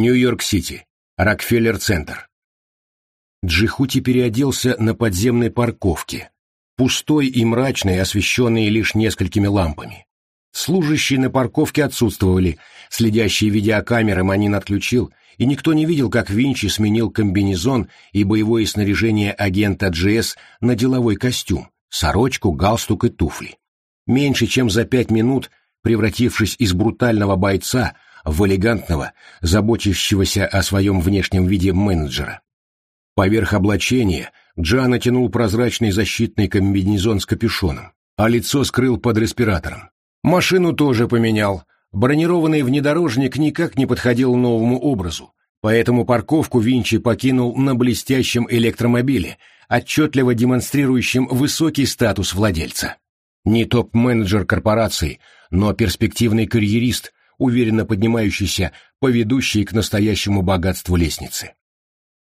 Нью-Йорк-Сити. Рокфеллер-центр. Джихути переоделся на подземной парковке, пустой и мрачной, освещенной лишь несколькими лампами. Служащие на парковке отсутствовали, следящие видеокамеры Манин отключил, и никто не видел, как Винчи сменил комбинезон и боевое снаряжение агента GS на деловой костюм, сорочку, галстук и туфли. Меньше чем за пять минут, превратившись из брутального бойца в элегантного, заботящегося о своем внешнем виде менеджера. Поверх облачения Джа натянул прозрачный защитный комбинезон с капюшоном, а лицо скрыл под респиратором. Машину тоже поменял, Бронированный внедорожник никак не подходил новому образу, поэтому парковку Винчи покинул на блестящем электромобиле, отчетливо демонстрирующем высокий статус владельца. Не топ-менеджер корпорации, но перспективный карьерист, уверенно поднимающийся по ведущей к настоящему богатству лестнице.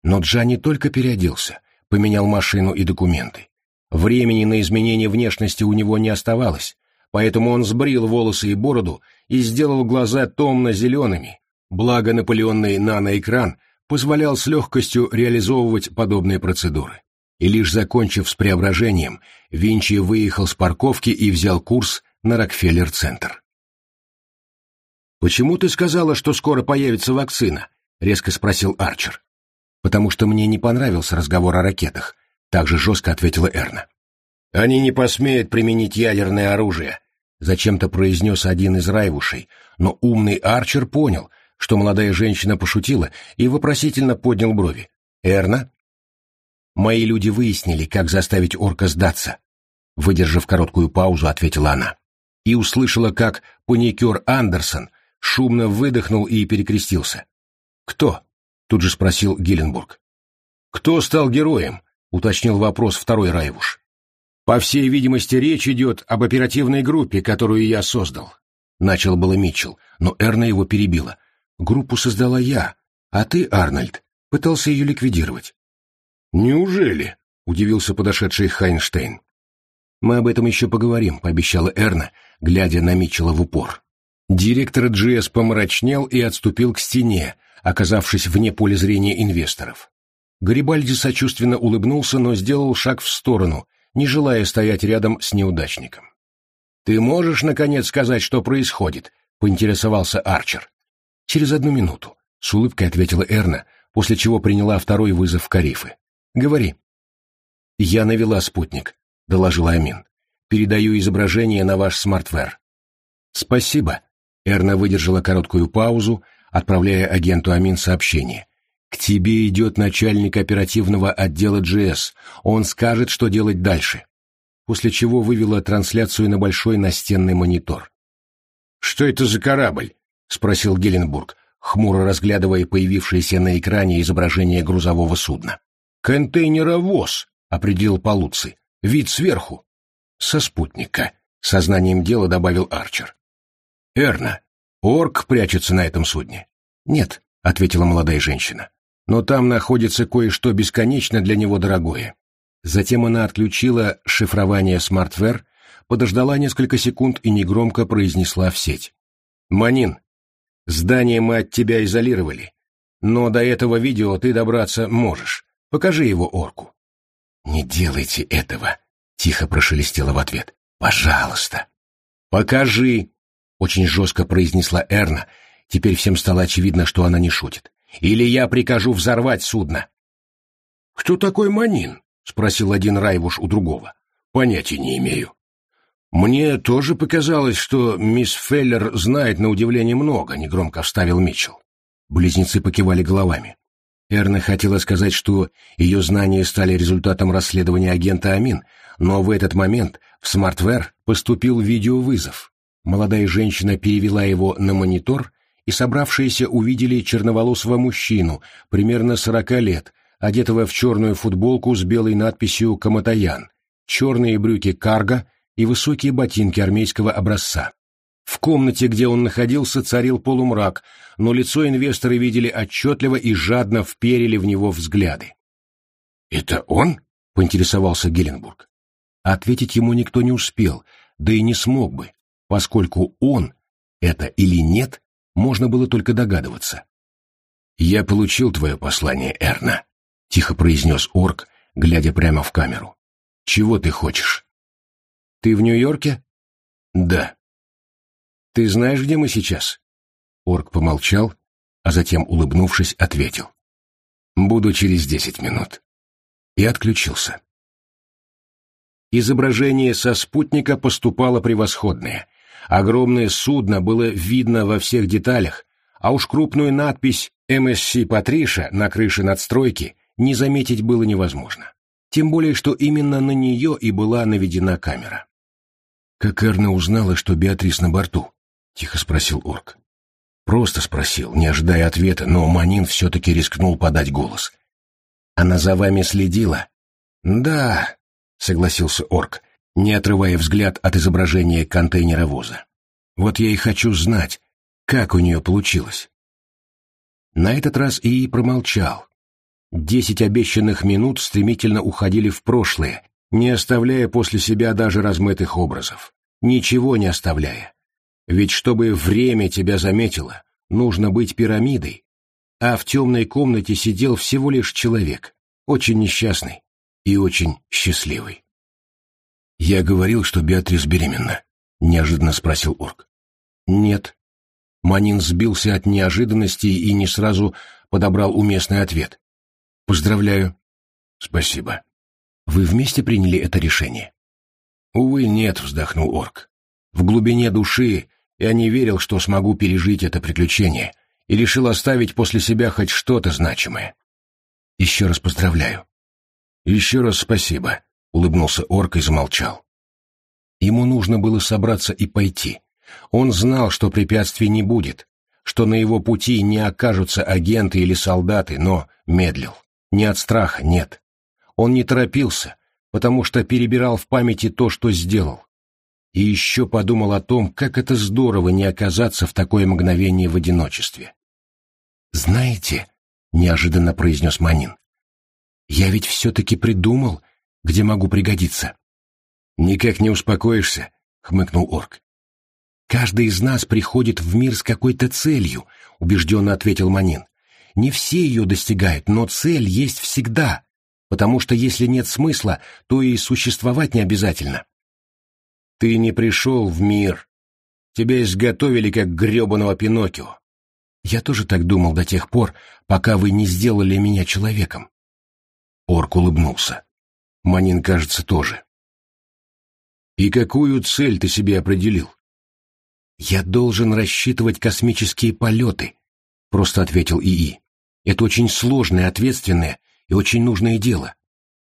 Но Джа не только переоделся, поменял машину и документы. Времени на изменение внешности у него не оставалось, поэтому он сбрил волосы и бороду и сделал глаза томно-зелеными, благо наполеонный наноэкран позволял с легкостью реализовывать подобные процедуры. И лишь закончив с преображением, Винчи выехал с парковки и взял курс на Рокфеллер-центр. «Почему ты сказала, что скоро появится вакцина?» — резко спросил Арчер. «Потому что мне не понравился разговор о ракетах», — также жестко ответила Эрна. «Они не посмеют применить ядерное оружие», — зачем-то произнес один из райвушей, но умный Арчер понял, что молодая женщина пошутила и вопросительно поднял брови. «Эрна?» «Мои люди выяснили, как заставить орка сдаться», — выдержав короткую паузу, ответила она. И услышала, как паникер Андерсон шумно выдохнул и перекрестился. «Кто?» — тут же спросил Гилленбург. «Кто стал героем?» — уточнил вопрос второй Райвуш. «По всей видимости, речь идет об оперативной группе, которую я создал». Начал было Митчелл, но Эрна его перебила. «Группу создала я, а ты, Арнольд, пытался ее ликвидировать». «Неужели?» — удивился подошедший Хайнштейн. «Мы об этом еще поговорим», — пообещала Эрна, глядя на Митчелла в упор. Директор GS помрачнел и отступил к стене, оказавшись вне поля зрения инвесторов. Гарибальди сочувственно улыбнулся, но сделал шаг в сторону, не желая стоять рядом с неудачником. «Ты можешь, наконец, сказать, что происходит?» — поинтересовался Арчер. «Через одну минуту», — с улыбкой ответила Эрна, после чего приняла второй вызов Карифы. «Говори». «Я навела спутник», — доложила Амин. «Передаю изображение на ваш смартвер». «Спасибо», — Эрна выдержала короткую паузу, отправляя агенту Амин сообщение. К тебе идет начальник оперативного отдела GS. Он скажет, что делать дальше. После чего вывела трансляцию на большой настенный монитор. «Что это за корабль?» — спросил Геленбург, хмуро разглядывая появившееся на экране изображение грузового судна. «Контейнеровоз», — определил Полуций. «Вид сверху». «Со спутника», — сознанием дела добавил Арчер. «Эрна, орк прячется на этом судне?» «Нет», — ответила молодая женщина но там находится кое-что бесконечно для него дорогое. Затем она отключила шифрование смартвер, подождала несколько секунд и негромко произнесла в сеть. «Манин, здание мы от тебя изолировали, но до этого видео ты добраться можешь. Покажи его орку». «Не делайте этого», — тихо прошелестела в ответ. «Пожалуйста». «Покажи», — очень жестко произнесла Эрна. Теперь всем стало очевидно, что она не шутит. Или я прикажу взорвать судно. — Кто такой Манин? — спросил один Райвуш у другого. — Понятия не имею. Мне тоже показалось, что мисс Феллер знает на удивление много, — негромко вставил Митчелл. Близнецы покивали головами. Эрна хотела сказать, что ее знания стали результатом расследования агента Амин, но в этот момент в смартвер поступил видеовызов. Молодая женщина перевела его на монитор и собравшиеся увидели черноволосого мужчину, примерно сорока лет, одетого в черную футболку с белой надписью «Каматаян», черные брюки карго и высокие ботинки армейского образца. В комнате, где он находился, царил полумрак, но лицо инвесторы видели отчетливо и жадно вперили в него взгляды. «Это он?» — поинтересовался Геленбург. Ответить ему никто не успел, да и не смог бы, поскольку он, это или нет, можно было только догадываться. «Я получил твое послание, Эрна», — тихо произнес орк, глядя прямо в камеру. «Чего ты хочешь?» «Ты в Нью-Йорке?» «Да». «Ты знаешь, где мы сейчас?» Орк помолчал, а затем, улыбнувшись, ответил. «Буду через десять минут». И отключился. Изображение со спутника поступало превосходное. Огромное судно было видно во всех деталях, а уж крупную надпись «МСС Патриша» на крыше надстройки не заметить было невозможно. Тем более, что именно на нее и была наведена камера. «Как Эрна узнала, что Беатрис на борту?» — тихо спросил Орк. Просто спросил, не ожидая ответа, но Манин все-таки рискнул подать голос. «Она за вами следила?» «Да», — согласился Орк, не отрывая взгляд от изображения контейнеровоза. «Вот я и хочу знать, как у нее получилось?» На этот раз Ии промолчал. Десять обещанных минут стремительно уходили в прошлое, не оставляя после себя даже размытых образов. Ничего не оставляя. Ведь чтобы время тебя заметило, нужно быть пирамидой, а в темной комнате сидел всего лишь человек, очень несчастный и очень счастливый. «Я говорил, что Беатрис беременна», — неожиданно спросил Орк. «Нет». Манин сбился от неожиданности и не сразу подобрал уместный ответ. «Поздравляю». «Спасибо». «Вы вместе приняли это решение?» «Увы, нет», — вздохнул Орк. «В глубине души я не верил, что смогу пережить это приключение, и решил оставить после себя хоть что-то значимое. Еще раз поздравляю. Еще раз спасибо, — улыбнулся Орк и замолчал. Ему нужно было собраться и пойти. Он знал, что препятствий не будет, что на его пути не окажутся агенты или солдаты, но медлил. Не от страха, нет. Он не торопился, потому что перебирал в памяти то, что сделал. И еще подумал о том, как это здорово не оказаться в такое мгновение в одиночестве. «Знаете», — неожиданно произнес Манин, — «я ведь все-таки придумал, где могу пригодиться». «Никак не успокоишься», — хмыкнул орк. «Каждый из нас приходит в мир с какой-то целью», — убежденно ответил Манин. «Не все ее достигают, но цель есть всегда, потому что если нет смысла, то и существовать не обязательно». Ты не пришел в мир. Тебя изготовили как гребаного Пиноккио. Я тоже так думал до тех пор, пока вы не сделали меня человеком. Орк улыбнулся. Манин, кажется, тоже. И какую цель ты себе определил? Я должен рассчитывать космические полеты, просто ответил ИИ. Это очень сложное, ответственное и очень нужное дело.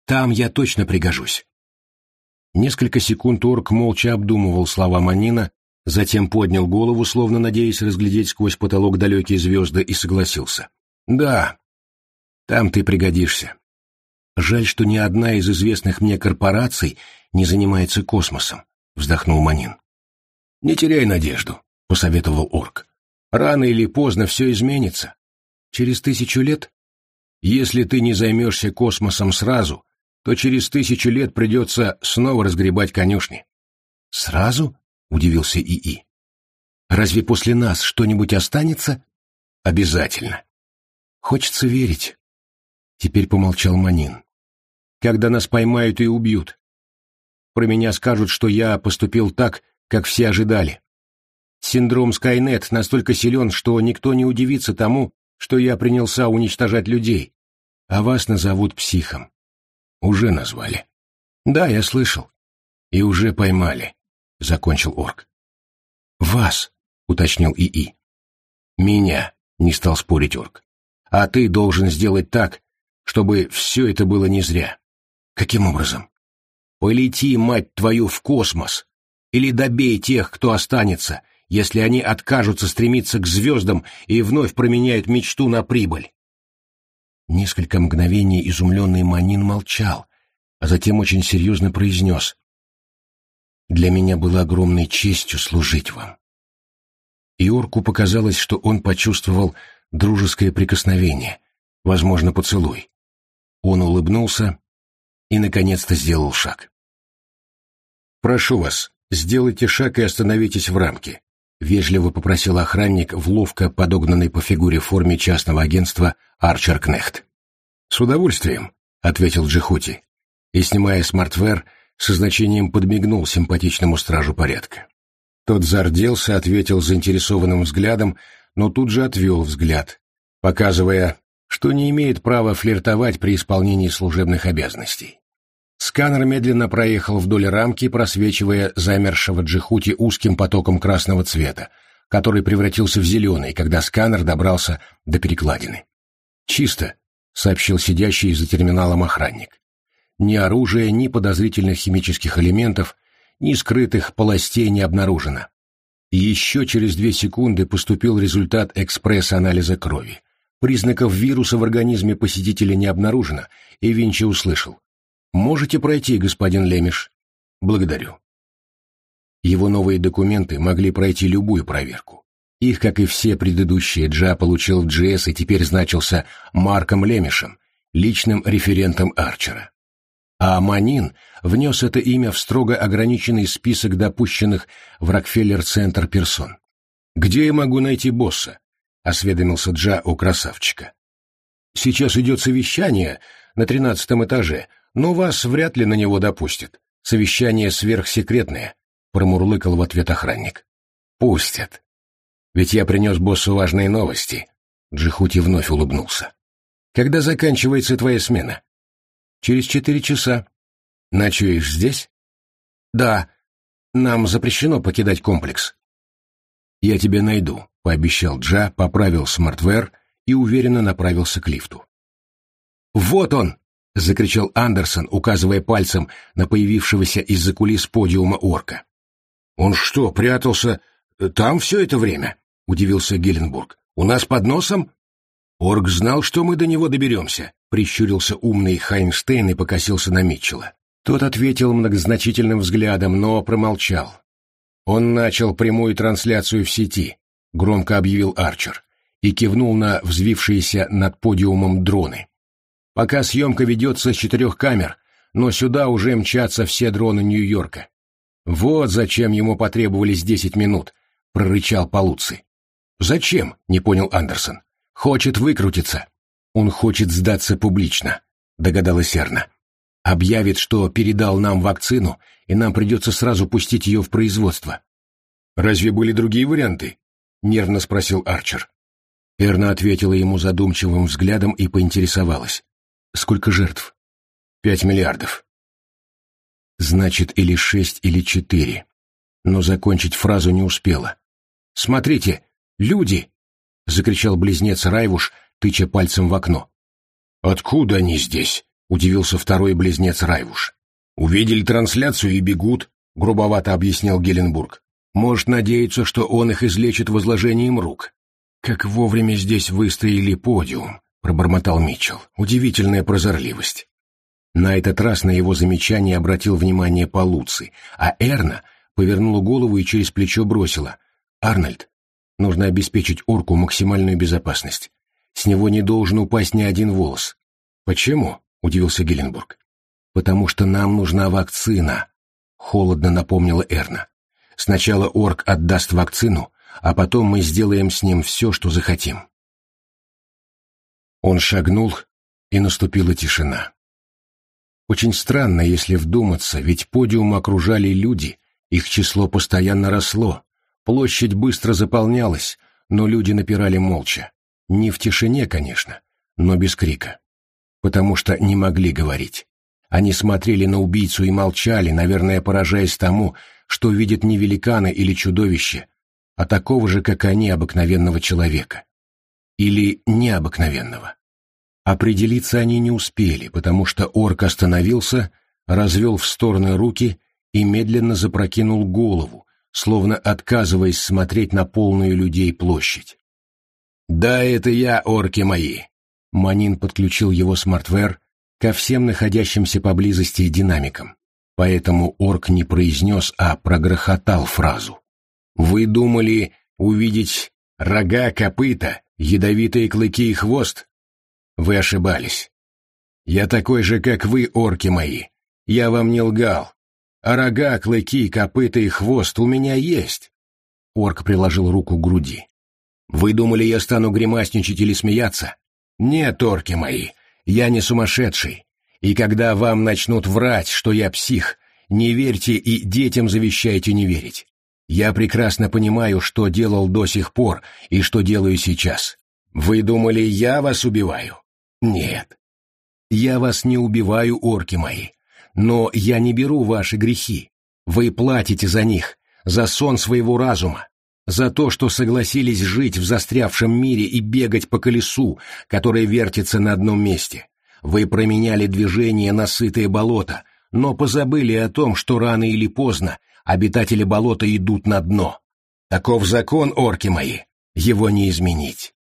Там я точно пригожусь. Несколько секунд орк молча обдумывал слова Манина, затем поднял голову, словно надеясь разглядеть сквозь потолок далекие звезды, и согласился. «Да, там ты пригодишься. Жаль, что ни одна из известных мне корпораций не занимается космосом», — вздохнул Манин. «Не теряй надежду», — посоветовал орк. «Рано или поздно все изменится. Через тысячу лет? Если ты не займешься космосом сразу, то через тысячу лет придется снова разгребать конюшни. «Сразу?» — удивился ИИ. «Разве после нас что-нибудь останется?» «Обязательно». «Хочется верить». Теперь помолчал Манин. «Когда нас поймают и убьют. Про меня скажут, что я поступил так, как все ожидали. Синдром Скайнет настолько силен, что никто не удивится тому, что я принялся уничтожать людей, а вас назовут психом. Уже назвали. Да, я слышал. И уже поймали, закончил орк. Вас, уточнил ИИ. Меня, не стал спорить орк. А ты должен сделать так, чтобы все это было не зря. Каким образом? Полети, мать твою, в космос. Или добей тех, кто останется, если они откажутся стремиться к звездам и вновь променяют мечту на прибыль. Несколько мгновений изумленный Манин молчал, а затем очень серьезно произнес. «Для меня было огромной честью служить вам». И орку показалось, что он почувствовал дружеское прикосновение, возможно, поцелуй. Он улыбнулся и, наконец-то, сделал шаг. «Прошу вас, сделайте шаг и остановитесь в рамке», — вежливо попросил охранник в ловко подогнанной по фигуре форме частного агентства Арчер Кнехт. «С удовольствием», — ответил Джихути, и, снимая смартвер, со значением подмигнул симпатичному стражу порядка. Тот зарделся, ответил заинтересованным взглядом, но тут же отвел взгляд, показывая, что не имеет права флиртовать при исполнении служебных обязанностей. Сканер медленно проехал вдоль рамки, просвечивая замершего Джихути узким потоком красного цвета, который превратился в зеленый, когда сканер добрался до перекладины. «Чисто», — сообщил сидящий за терминалом охранник. «Ни оружия, ни подозрительных химических элементов, ни скрытых полостей не обнаружено». Еще через две секунды поступил результат экспресс-анализа крови. Признаков вируса в организме посетителя не обнаружено, и Винчи услышал. «Можете пройти, господин Лемиш?» «Благодарю». Его новые документы могли пройти любую проверку. Их, как и все предыдущие, Джа получил в GS и теперь значился Марком Лемишем, личным референтом Арчера. А Манин внес это имя в строго ограниченный список допущенных в Рокфеллер-центр персон. «Где я могу найти босса?» — осведомился Джа у красавчика. «Сейчас идет совещание на тринадцатом этаже, но вас вряд ли на него допустят. Совещание сверхсекретное», — промурлыкал в ответ охранник. «Пустят. Ведь я принес боссу важные новости». Джихути вновь улыбнулся. «Когда заканчивается твоя смена?» «Через четыре часа». «Ночуешь здесь?» «Да. Нам запрещено покидать комплекс». «Я тебя найду», — пообещал Джа, поправил смартвер и уверенно направился к лифту. «Вот он!» — закричал Андерсон, указывая пальцем на появившегося из-за кулис подиума орка. «Он что, прятался там все это время?» — удивился Геленбург. «У нас под носом?» «Орк знал, что мы до него доберемся», — прищурился умный Хайнштейн и покосился на Митчелла. Тот ответил многозначительным взглядом, но промолчал. Он начал прямую трансляцию в сети, громко объявил Арчер, и кивнул на взвившиеся над подиумом дроны. Пока съемка ведется с четырех камер, но сюда уже мчатся все дроны Нью-Йорка. Вот зачем ему потребовались десять минут, прорычал Полуци. Зачем? не понял Андерсон. Хочет выкрутиться. Он хочет сдаться публично, догадалась Эрна. Объявит, что передал нам вакцину, и нам придется сразу пустить ее в производство. Разве были другие варианты? нервно спросил Арчер. Эрна ответила ему задумчивым взглядом и поинтересовалась. Сколько жертв? Пять миллиардов. Значит, или шесть, или четыре. Но закончить фразу не успела. «Смотрите, люди!» — закричал близнец Райвуш, тыча пальцем в окно. «Откуда они здесь?» — удивился второй близнец Райвуш. «Увидели трансляцию и бегут», — грубовато объяснил Геленбург. «Может надеяться, что он их излечит возложением рук. Как вовремя здесь выстроили подиум пробормотал Митчелл. Удивительная прозорливость. На этот раз на его замечание обратил внимание Полуци, а Эрна повернула голову и через плечо бросила. «Арнольд, нужно обеспечить орку максимальную безопасность. С него не должен упасть ни один волос». «Почему?» — удивился Геленбург. «Потому что нам нужна вакцина», — холодно напомнила Эрна. «Сначала орк отдаст вакцину, а потом мы сделаем с ним все, что захотим». Он шагнул, и наступила тишина. Очень странно, если вдуматься, ведь подиум окружали люди, их число постоянно росло, площадь быстро заполнялась, но люди напирали молча. Не в тишине, конечно, но без крика. Потому что не могли говорить. Они смотрели на убийцу и молчали, наверное, поражаясь тому, что видят не великаны или чудовище, а такого же, как они, обыкновенного человека или необыкновенного. Определиться они не успели, потому что орк остановился, развел в стороны руки и медленно запрокинул голову, словно отказываясь смотреть на полную людей площадь. «Да, это я, орки мои!» Манин подключил его смартвер ко всем находящимся поблизости динамикам, поэтому орк не произнес, а прогрохотал фразу. «Вы думали увидеть рога, копыта, ядовитые клыки и хвост? Вы ошибались. Я такой же, как вы, орки мои. Я вам не лгал. А рога, клыки, копыта и хвост у меня есть. Орк приложил руку к груди. «Вы думали, я стану гримасничать или смеяться? Нет, орки мои, я не сумасшедший. И когда вам начнут врать, что я псих, не верьте и детям завещайте не верить. Я прекрасно понимаю, что делал до сих пор и что делаю сейчас. Вы думали, я вас убиваю? Нет. Я вас не убиваю, орки мои. Но я не беру ваши грехи. Вы платите за них, за сон своего разума, за то, что согласились жить в застрявшем мире и бегать по колесу, которое вертится на одном месте. Вы променяли движение на сытое болото, но позабыли о том, что рано или поздно обитатели болота идут на дно. Таков закон, орки мои, его не изменить.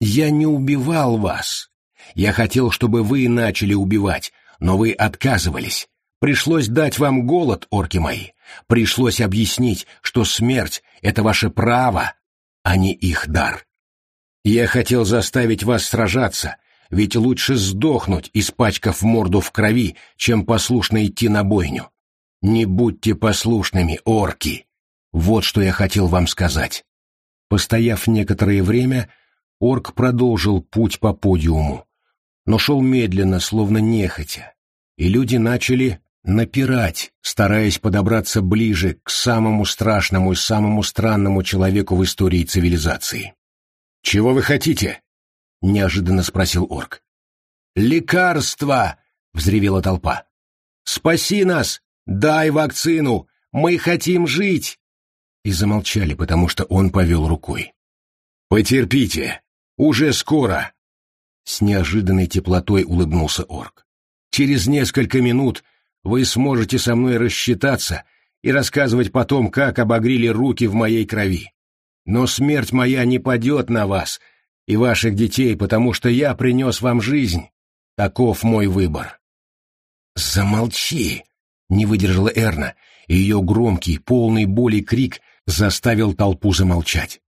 Я не убивал вас. Я хотел, чтобы вы начали убивать, но вы отказывались. Пришлось дать вам голод, орки мои. Пришлось объяснить, что смерть — это ваше право, а не их дар. Я хотел заставить вас сражаться, ведь лучше сдохнуть, испачкав морду в крови, чем послушно идти на бойню. Не будьте послушными, орки. Вот что я хотел вам сказать. Постояв некоторое время, орк продолжил путь по подиуму, но шел медленно, словно нехотя, и люди начали напирать, стараясь подобраться ближе к самому страшному и самому странному человеку в истории цивилизации. «Чего вы хотите?» — неожиданно спросил орк. «Лекарство!» — взревела толпа. «Спаси нас! Дай вакцину! Мы хотим жить!» И замолчали, потому что он повел рукой. «Потерпите! Уже скоро!» С неожиданной теплотой улыбнулся орк. «Через несколько минут вы сможете со мной рассчитаться и рассказывать потом, как обогрели руки в моей крови. Но смерть моя не падет на вас и ваших детей, потому что я принес вам жизнь. Таков мой выбор. «Замолчи!» — не выдержала Эрна, и ее громкий, полный боли крик заставил толпу замолчать.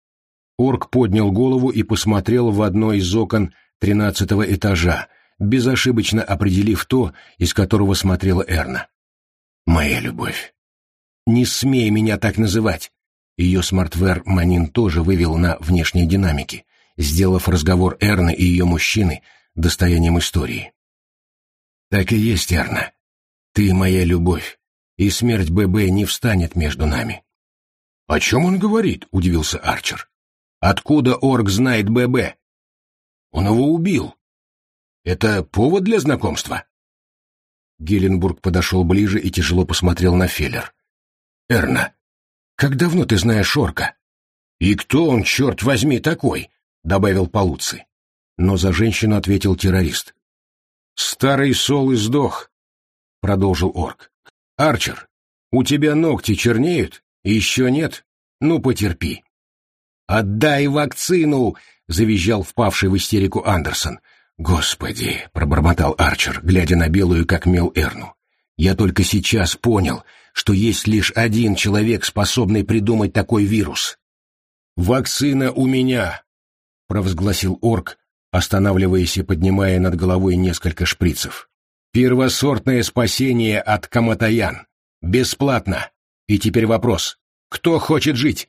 Орк поднял голову и посмотрел в одно из окон тринадцатого этажа, безошибочно определив то, из которого смотрела Эрна. «Моя любовь. Не смей меня так называть!» Ее смартвер Манин тоже вывел на внешние динамики, сделав разговор Эрны и ее мужчины достоянием истории. «Так и есть, Эрна. Ты моя любовь, и смерть ББ не встанет между нами». «О чем он говорит?» — удивился Арчер. «Откуда Орк знает ББ?» «Он его убил. Это повод для знакомства?» Геленбург подошел ближе и тяжело посмотрел на Феллер. «Эрна, как давно ты знаешь Шорка?» «И кто он, черт возьми, такой?» — добавил Полуци. Но за женщину ответил террорист. «Старый сол и сдох», — продолжил орк. «Арчер, у тебя ногти чернеют? Еще нет? Ну, потерпи». «Отдай вакцину!» — завизжал впавший в истерику Андерсон. «Господи!» — пробормотал Арчер, глядя на белую, как мел Эрну. «Я только сейчас понял, что есть лишь один человек, способный придумать такой вирус». «Вакцина у меня!» — провозгласил орк, останавливаясь и поднимая над головой несколько шприцев. «Первосортное спасение от Каматаян. Бесплатно. И теперь вопрос. Кто хочет жить?»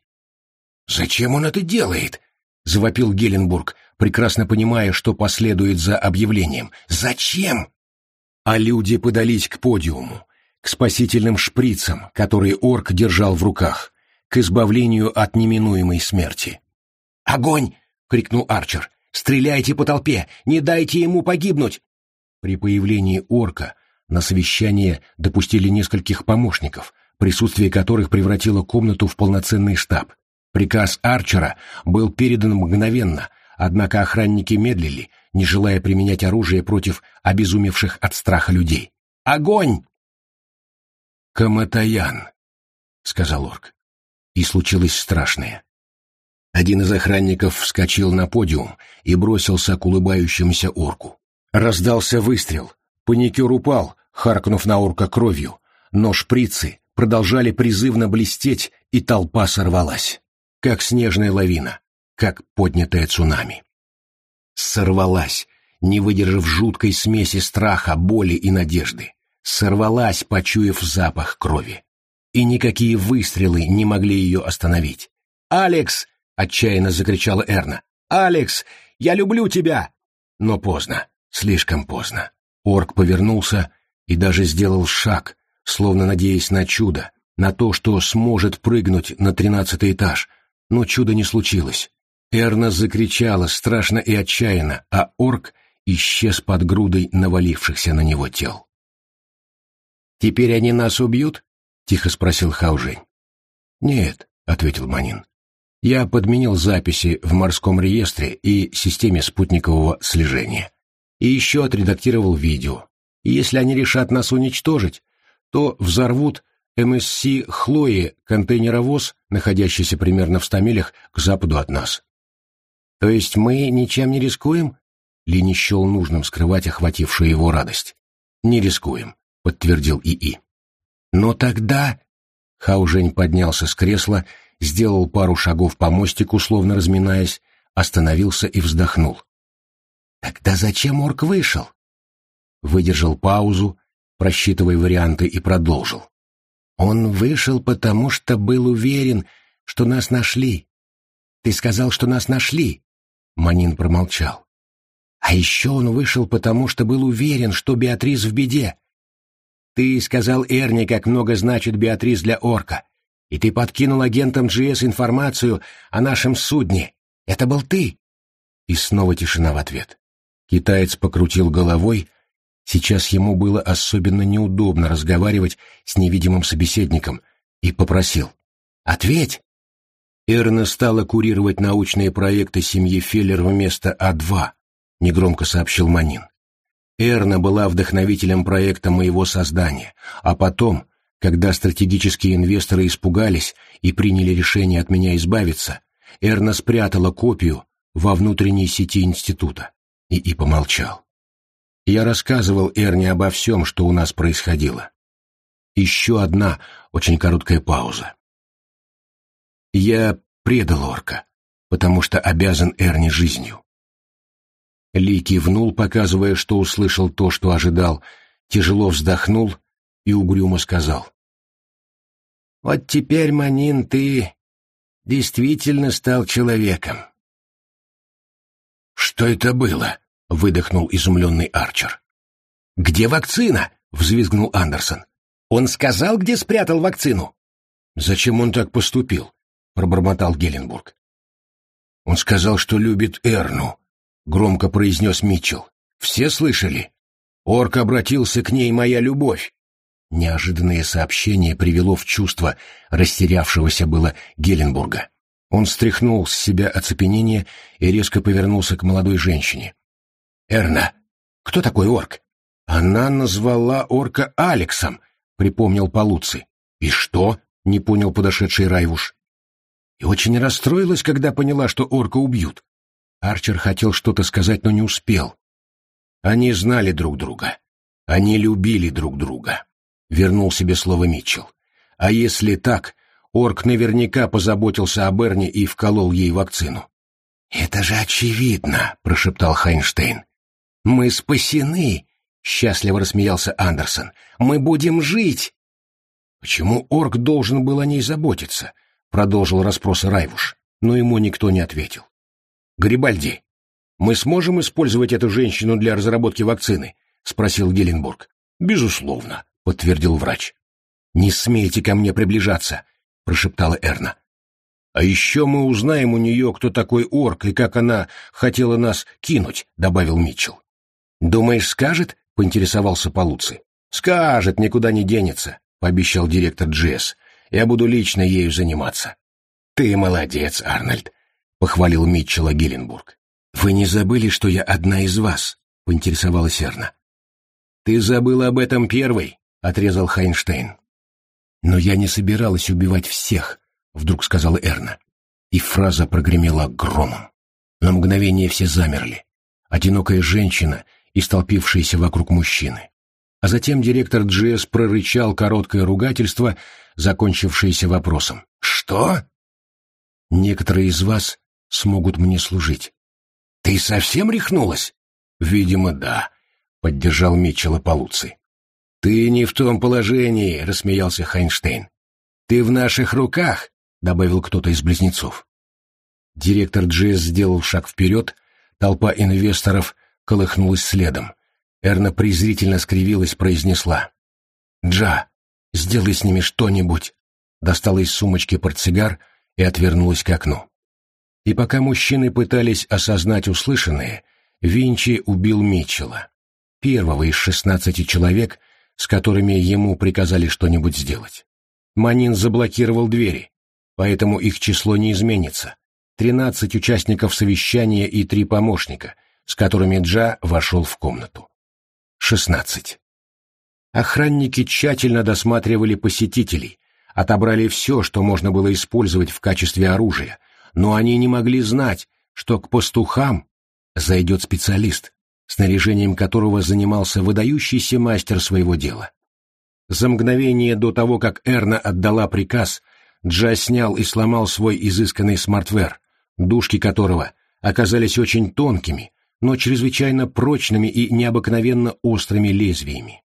«Зачем он это делает?» — завопил Геленбург, прекрасно понимая, что последует за объявлением. «Зачем?» А люди подались к подиуму, к спасительным шприцам, которые орк держал в руках, к избавлению от неминуемой смерти. «Огонь!» — крикнул Арчер. «Стреляйте по толпе! Не дайте ему погибнуть!» При появлении орка на совещание допустили нескольких помощников, присутствие которых превратило комнату в полноценный штаб. Приказ Арчера был передан мгновенно, однако охранники медлили, не желая применять оружие против обезумевших от страха людей. «Огонь!» «Каматаян», — сказал орк. И случилось страшное. Один из охранников вскочил на подиум и бросился к улыбающемуся орку. Раздался выстрел. Паникер упал, харкнув на орка кровью, но шприцы продолжали призывно блестеть, и толпа сорвалась как снежная лавина, как поднятая цунами. Сорвалась, не выдержав жуткой смеси страха, боли и надежды. Сорвалась, почуяв запах крови. И никакие выстрелы не могли ее остановить. «Алекс!» — отчаянно закричала Эрна. «Алекс! Я люблю тебя!» Но поздно, слишком поздно. Орк повернулся и даже сделал шаг, словно надеясь на чудо, на то, что сможет прыгнуть на тринадцатый этаж, но чуда не случилось. Эрна закричала страшно и отчаянно, а орк исчез под грудой навалившихся на него тел. «Теперь они нас убьют?» — тихо спросил Хаужень. «Нет», — ответил Манин. «Я подменил записи в морском реестре и системе спутникового слежения. И еще отредактировал видео. И если они решат нас уничтожить, то взорвут МСС «Хлои» контейнеровоз, находящийся примерно в ста милях к западу от нас. То есть мы ничем не рискуем? Ли не счел нужным скрывать охватившую его радость. Не рискуем, подтвердил ИИ. Но тогда... Хаужень поднялся с кресла, сделал пару шагов по мостику, словно разминаясь, остановился и вздохнул. Тогда зачем орк вышел? Выдержал паузу, просчитывая варианты, и продолжил. Он вышел, потому что был уверен, что нас нашли. Ты сказал, что нас нашли. Манин промолчал. А еще он вышел, потому что был уверен, что Беатрис в беде. Ты сказал Эрни, как много значит Беатрис для орка, и ты подкинул агентам GS информацию о нашем судне. Это был ты. И снова тишина в ответ. Китаец покрутил головой, Сейчас ему было особенно неудобно разговаривать с невидимым собеседником, и попросил «Ответь!». Эрна стала курировать научные проекты семьи Феллер вместо А2, негромко сообщил Манин. Эрна была вдохновителем проекта моего создания, а потом, когда стратегические инвесторы испугались и приняли решение от меня избавиться, Эрна спрятала копию во внутренней сети института и, и помолчал. Я рассказывал Эрне обо всем, что у нас происходило. Еще одна очень короткая пауза. Я предал Орка, потому что обязан Эрне жизнью. Ли кивнул, показывая, что услышал то, что ожидал, тяжело вздохнул и угрюмо сказал. «Вот теперь, Манин, ты действительно стал человеком». «Что это было?» — выдохнул изумленный Арчер. «Где вакцина?» — взвизгнул Андерсон. «Он сказал, где спрятал вакцину?» «Зачем он так поступил?» — пробормотал Геленбург. «Он сказал, что любит Эрну», — громко произнес Митчелл. «Все слышали? Орк обратился к ней моя любовь». Неожиданное сообщение привело в чувство растерявшегося было Геленбурга. Он стряхнул с себя оцепенение и резко повернулся к молодой женщине. Эрна, кто такой орк? Она назвала орка Алексом, припомнил Полуци. И что? Не понял подошедший Райвуш. И очень расстроилась, когда поняла, что орка убьют. Арчер хотел что-то сказать, но не успел. Они знали друг друга. Они любили друг друга. Вернул себе слово Митчелл. А если так, орк наверняка позаботился об Эрне и вколол ей вакцину. «Это же очевидно», — прошептал Хайнштейн. «Мы спасены!» — счастливо рассмеялся Андерсон. «Мы будем жить!» «Почему орк должен был о ней заботиться?» — продолжил расспросы Райвуш, но ему никто не ответил. «Гарибальди, мы сможем использовать эту женщину для разработки вакцины?» — спросил Геленбург. «Безусловно», — подтвердил врач. «Не смейте ко мне приближаться», — прошептала Эрна. «А еще мы узнаем у нее, кто такой орк и как она хотела нас кинуть», — добавил Митчелл. «Думаешь, скажет?» — поинтересовался Полуци. «Скажет, никуда не денется», — пообещал директор Джесс. «Я буду лично ею заниматься». «Ты молодец, Арнольд», — похвалил Митчелла Гилленбург. «Вы не забыли, что я одна из вас?» — поинтересовалась Эрна. «Ты забыл об этом первый», — отрезал Хайнштейн. «Но я не собиралась убивать всех», — вдруг сказала Эрна. И фраза прогремела громом. На мгновение все замерли. Одинокая женщина и столпившиеся вокруг мужчины. А затем директор GS прорычал короткое ругательство, закончившееся вопросом. «Что?» «Некоторые из вас смогут мне служить». «Ты совсем рехнулась?» «Видимо, да», — поддержал Митчелла Полуци. «Ты не в том положении», — рассмеялся Хайнштейн. «Ты в наших руках», — добавил кто-то из близнецов. Директор Джесс сделал шаг вперед, толпа инвесторов колыхнулась следом. Эрна презрительно скривилась, произнесла. «Джа, сделай с ними что-нибудь!» Достала из сумочки портсигар и отвернулась к окну. И пока мужчины пытались осознать услышанное, Винчи убил Митчелла, первого из шестнадцати человек, с которыми ему приказали что-нибудь сделать. Манин заблокировал двери, поэтому их число не изменится. Тринадцать участников совещания и три помощника, с которыми Джа вошел в комнату. Шестнадцать. Охранники тщательно досматривали посетителей, отобрали все, что можно было использовать в качестве оружия, но они не могли знать, что к пастухам зайдет специалист, снаряжением которого занимался выдающийся мастер своего дела. За мгновение до того, как Эрна отдала приказ, Джа снял и сломал свой изысканный смартвер, дужки которого оказались очень тонкими, но чрезвычайно прочными и необыкновенно острыми лезвиями.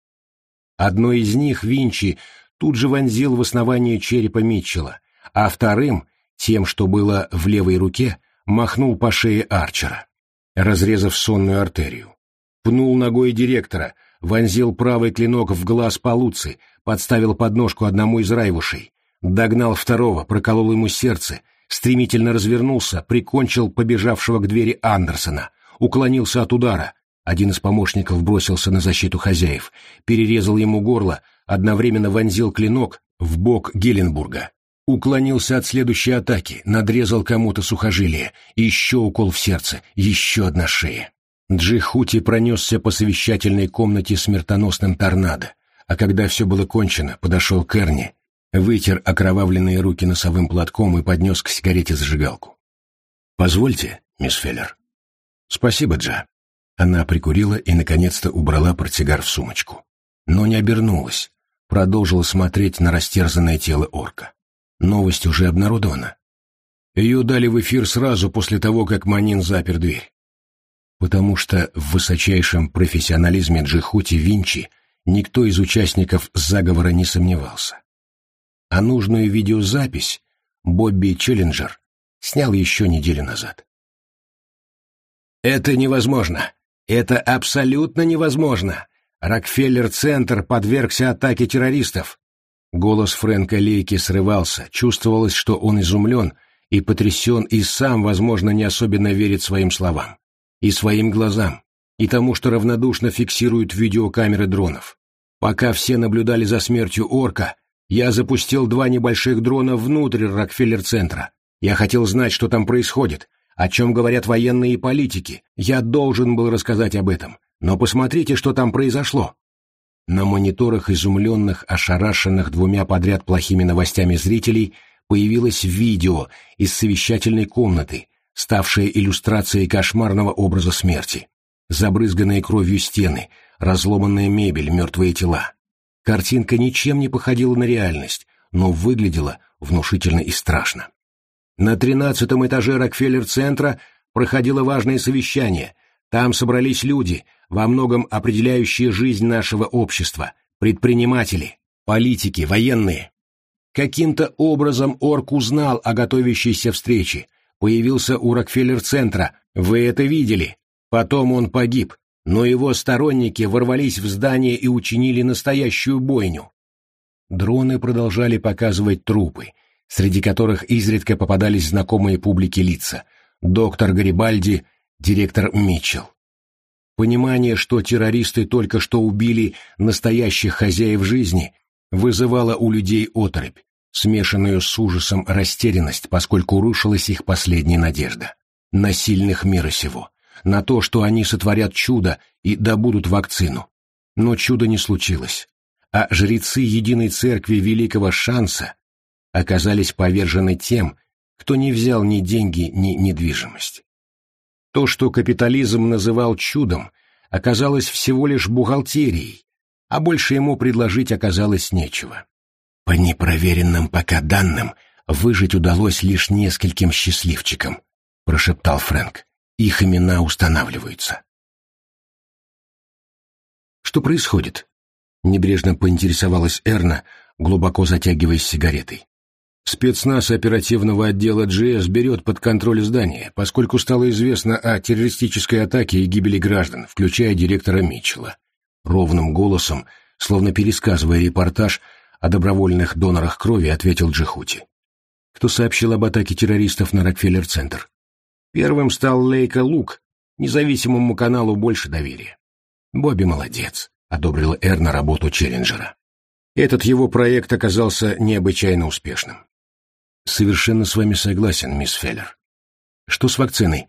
Одно из них Винчи тут же вонзил в основание черепа Митчелла, а вторым, тем, что было в левой руке, махнул по шее Арчера, разрезав сонную артерию. Пнул ногой директора, вонзил правый клинок в глаз Полуци, подставил подножку одному из райвушей, догнал второго, проколол ему сердце, стремительно развернулся, прикончил побежавшего к двери Андерсона, уклонился от удара. Один из помощников бросился на защиту хозяев, перерезал ему горло, одновременно вонзил клинок в бок Геленбурга. Уклонился от следующей атаки, надрезал кому-то сухожилие, еще укол в сердце, еще одна шея. Джихути пронесся по совещательной комнате смертоносным торнадо, а когда все было кончено, подошел к Эрни, вытер окровавленные руки носовым платком и поднес к сигарете зажигалку. «Позвольте, мисс Феллер». «Спасибо, Джа». Она прикурила и, наконец-то, убрала портсигар в сумочку. Но не обернулась, продолжила смотреть на растерзанное тело орка. Новость уже обнародована. Ее дали в эфир сразу после того, как Манин запер дверь. Потому что в высочайшем профессионализме Джихути Винчи никто из участников заговора не сомневался. А нужную видеозапись Бобби Челленджер снял еще неделю назад. «Это невозможно! Это абсолютно невозможно! Рокфеллер-центр подвергся атаке террористов!» Голос Фрэнка Лейки срывался, чувствовалось, что он изумлен и потрясен и сам, возможно, не особенно верит своим словам. И своим глазам, и тому, что равнодушно фиксируют видеокамеры дронов. Пока все наблюдали за смертью орка, я запустил два небольших дрона внутрь Рокфеллер-центра. Я хотел знать, что там происходит, о чем говорят военные и политики. Я должен был рассказать об этом. Но посмотрите, что там произошло. На мониторах изумленных, ошарашенных двумя подряд плохими новостями зрителей появилось видео из совещательной комнаты, ставшее иллюстрацией кошмарного образа смерти. Забрызганные кровью стены, разломанная мебель, мертвые тела. Картинка ничем не походила на реальность, но выглядела внушительно и страшно. На тринадцатом этаже Рокфеллер-центра проходило важное совещание. Там собрались люди, во многом определяющие жизнь нашего общества, предприниматели, политики, военные. Каким-то образом Орк узнал о готовящейся встрече, появился у Рокфеллер-центра, вы это видели. Потом он погиб, но его сторонники ворвались в здание и учинили настоящую бойню. Дроны продолжали показывать трупы, среди которых изредка попадались знакомые публике лица. Доктор Гарибальди, директор Митчелл. Понимание, что террористы только что убили настоящих хозяев жизни, вызывало у людей оторопь, смешанную с ужасом растерянность, поскольку рушилась их последняя надежда. На сильных мира сего на то, что они сотворят чудо и добудут вакцину. Но чудо не случилось, а жрецы Единой Церкви Великого Шанса оказались повержены тем, кто не взял ни деньги, ни недвижимость. То, что капитализм называл чудом, оказалось всего лишь бухгалтерией, а больше ему предложить оказалось нечего. По непроверенным пока данным, выжить удалось лишь нескольким счастливчикам, прошептал Фрэнк. Их имена устанавливаются. Что происходит? Небрежно поинтересовалась Эрна, глубоко затягиваясь сигаретой. Спецназ оперативного отдела GS берет под контроль здание, поскольку стало известно о террористической атаке и гибели граждан, включая директора Митчелла. Ровным голосом, словно пересказывая репортаж о добровольных донорах крови, ответил Джихути. Кто сообщил об атаке террористов на Рокфеллер-центр? Первым стал Лейка Лук, независимому каналу больше доверия. Бобби молодец, одобрила Эрна работу Челленджера. Этот его проект оказался необычайно успешным. Совершенно с вами согласен, мисс Феллер. Что с вакциной?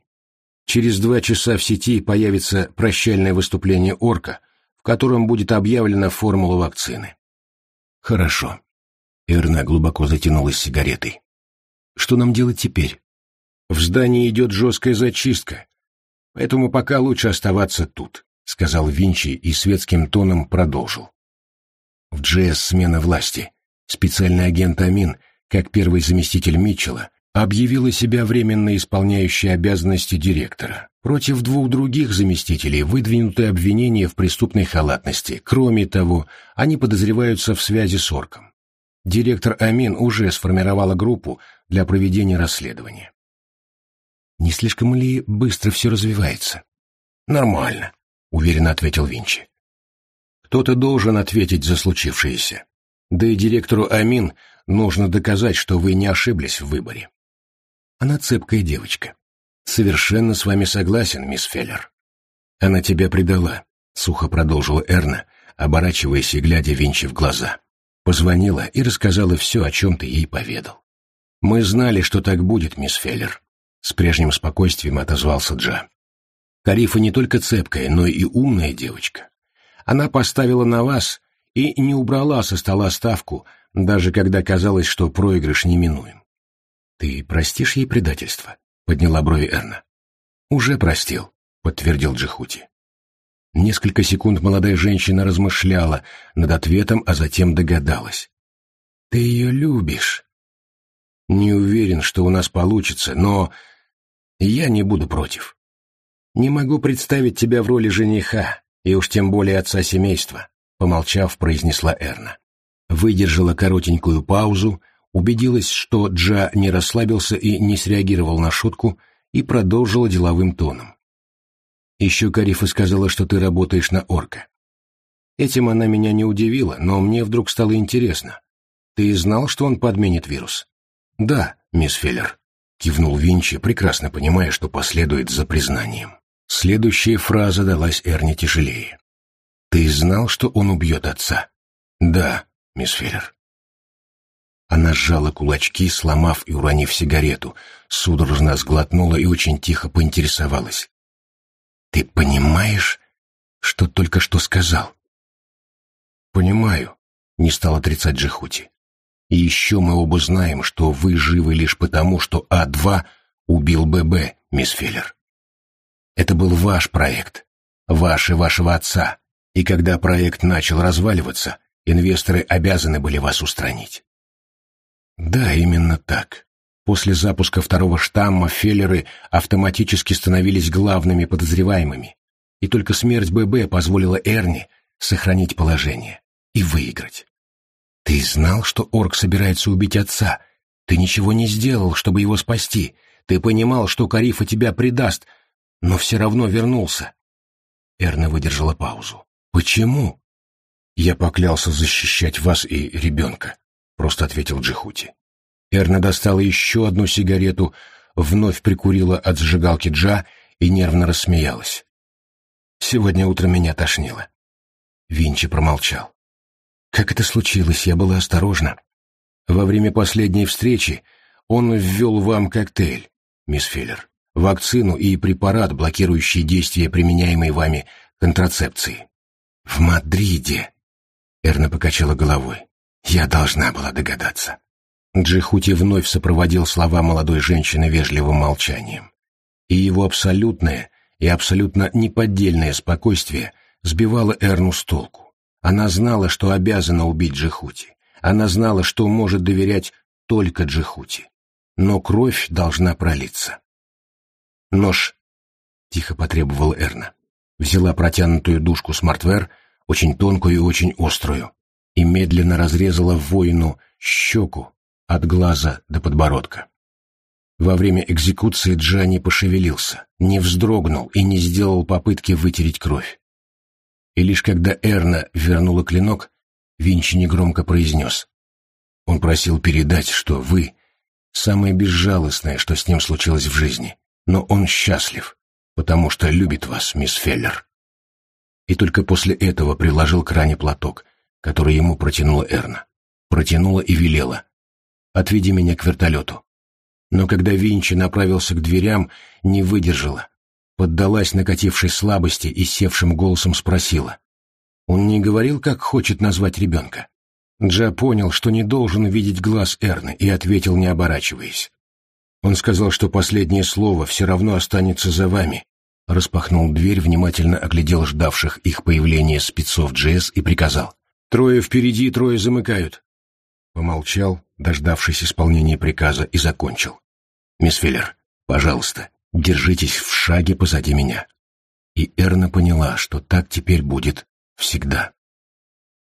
Через два часа в сети появится прощальное выступление Орка, в котором будет объявлена формула вакцины. Хорошо. Эрна глубоко затянулась сигаретой. Что нам делать теперь? В здании идет жесткая зачистка, поэтому пока лучше оставаться тут, сказал Винчи и светским тоном продолжил. В Джесс смена власти. Специальный агент Амин как первый заместитель Митчелла, объявила себя временно исполняющей обязанности директора. Против двух других заместителей выдвинуты обвинения в преступной халатности. Кроме того, они подозреваются в связи с Орком. Директор Амин уже сформировала группу для проведения расследования. Не слишком ли быстро все развивается? Нормально, уверенно ответил Винчи. Кто-то должен ответить за случившееся. Да и директору Амин Нужно доказать, что вы не ошиблись в выборе. Она цепкая девочка. Совершенно с вами согласен, мисс Феллер. Она тебя предала, сухо продолжила Эрна, оборачиваясь и глядя Винчи в глаза. Позвонила и рассказала все, о чем ты ей поведал. Мы знали, что так будет, мисс Феллер. С прежним спокойствием отозвался Джа. Карифа не только цепкая, но и умная девочка. Она поставила на вас и не убрала со стола ставку, даже когда казалось, что проигрыш неминуем. «Ты простишь ей предательство?» — подняла брови Эрна. «Уже простил», — подтвердил Джихути. Несколько секунд молодая женщина размышляла над ответом, а затем догадалась. «Ты ее любишь?» «Не уверен, что у нас получится, но я не буду против. Не могу представить тебя в роли жениха, и уж тем более отца семейства», — помолчав, произнесла Эрна выдержала коротенькую паузу, убедилась, что Джа не расслабился и не среагировал на шутку, и продолжила деловым тоном. «Еще Карифа сказала, что ты работаешь на орка. Этим она меня не удивила, но мне вдруг стало интересно. Ты знал, что он подменит вирус?» «Да, мисс Феллер», — кивнул Винчи, прекрасно понимая, что последует за признанием. Следующая фраза далась Эрне тяжелее. «Ты знал, что он убьет отца?» «Да», мисс Филлер. Она сжала кулачки, сломав и уронив сигарету, судорожно сглотнула и очень тихо поинтересовалась. «Ты понимаешь, что только что сказал?» «Понимаю», — не стал отрицать Джихути. «И еще мы оба знаем, что вы живы лишь потому, что А2 убил ББ, мисс Филлер. Это был ваш проект, ваш и вашего отца, и когда проект начал разваливаться, Инвесторы обязаны были вас устранить. Да, именно так. После запуска второго штамма Феллеры автоматически становились главными подозреваемыми, и только смерть ББ позволила Эрни сохранить положение и выиграть. Ты знал, что Орк собирается убить отца. Ты ничего не сделал, чтобы его спасти. Ты понимал, что Карифа тебя предаст, но все равно вернулся. Эрна выдержала паузу. Почему? «Я поклялся защищать вас и ребенка», — просто ответил Джихути. Эрна достала еще одну сигарету, вновь прикурила от зажигалки Джа и нервно рассмеялась. «Сегодня утром меня тошнило». Винчи промолчал. «Как это случилось? Я была осторожна. Во время последней встречи он ввел вам коктейль, мисс Филлер, вакцину и препарат, блокирующий действие применяемой вами контрацепции. В Мадриде!» Эрна покачала головой. «Я должна была догадаться». Джихути вновь сопроводил слова молодой женщины вежливым молчанием. И его абсолютное и абсолютно неподдельное спокойствие сбивало Эрну с толку. Она знала, что обязана убить Джихути. Она знала, что может доверять только Джихути. Но кровь должна пролиться. «Нож!» — тихо потребовала Эрна. Взяла протянутую дужку смартвер, очень тонкую и очень острую, и медленно разрезала воину щеку, от глаза до подбородка. Во время экзекуции Джа пошевелился, не вздрогнул и не сделал попытки вытереть кровь. И лишь когда Эрна вернула клинок, Винчи негромко произнес. Он просил передать, что вы — самое безжалостное, что с ним случилось в жизни, но он счастлив, потому что любит вас, мисс Феллер. И только после этого приложил к ране платок, который ему протянула Эрна. Протянула и велела. «Отведи меня к вертолету» но когда Винчи направился к дверям, не выдержала, поддалась накатившей слабости и севшим голосом спросила. Он не говорил, как хочет назвать ребенка. Джа понял, что не должен видеть глаз Эрны, и ответил, не оборачиваясь. Он сказал, что последнее слово все равно останется за вами. Распахнул дверь, внимательно оглядел ждавших их появления спецов Джесс и приказал. «Трое впереди, трое замыкают». Помолчал, дождавшись исполнения приказа, и закончил. «Мисс Филлер, пожалуйста, держитесь в шаге позади меня». И Эрна поняла, что так теперь будет всегда.